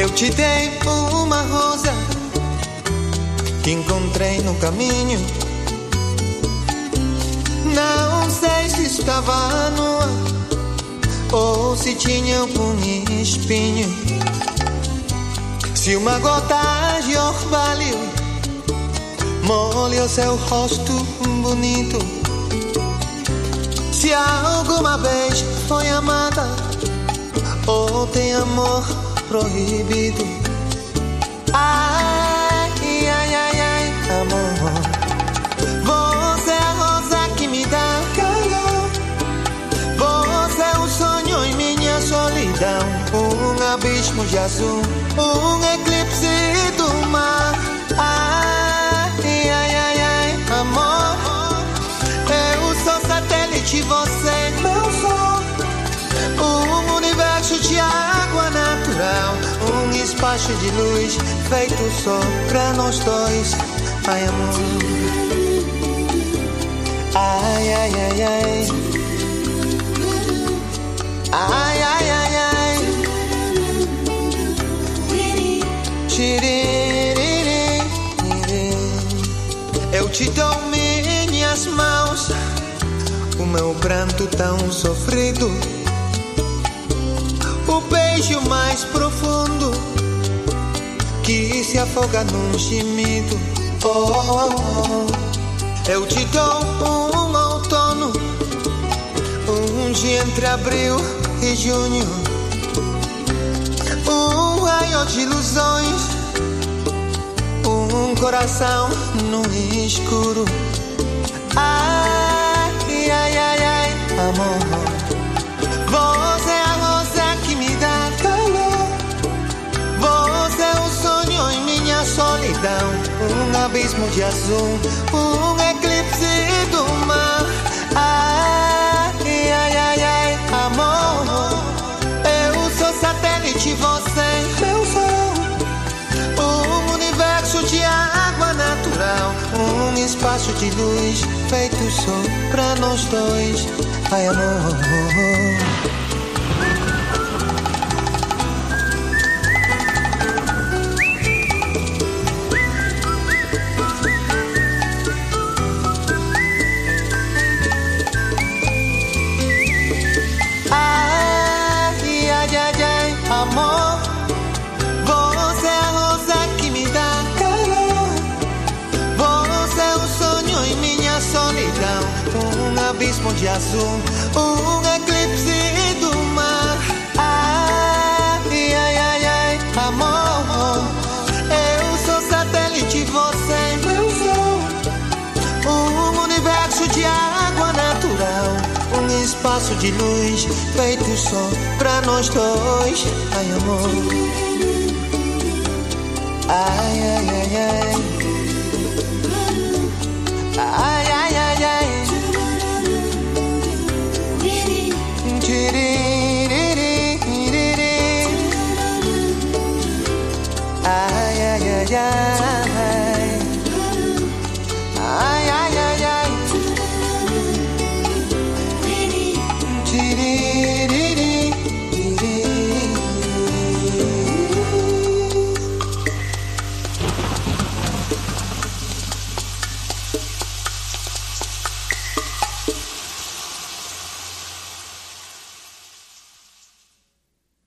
Eu te dei uma rosa que encontrei no caminho. Não sei se estava nua ou se tinha um espinho. Se uma gota de orvalho molha seu rosto bonito. Se alguma vez foi amada ou tem amor proibido. Ai, ai, ai, ai, amor. Você é a rosa que me dá calor. Você é o sonho em minha solidão. Um abismo de azul, um eclipse De luz feito só pra nós dois. Ai, amor. Ai, ai, ai, ai. Ai, ai, ai, ai. Tiririririri. Eu te dou minhas mãos, o meu pranto tão sofrido, o beijo mais profundo se afoga num gemido. Oh, oh, oh. Eu te dou um outono, um dia entre abril e junho, um raio de ilusões, um coração no escuro. Um abismo de azul, um eclipse do mar. Ai, ai, ai, ai, amor. Eu sou satélite, você, meu sol. Um universo de água natural. Um espaço de luz feito só pra nós dois. Ai, amor. De azul, um eclipse do mar. Ai, ai, ai, ai, amor. Eu sou satélite, você é meu sol. Um universo de água natural. Um espaço de luz feito só pra nós dois. Ai, amor. Ai, ai, ai, ai. Ai,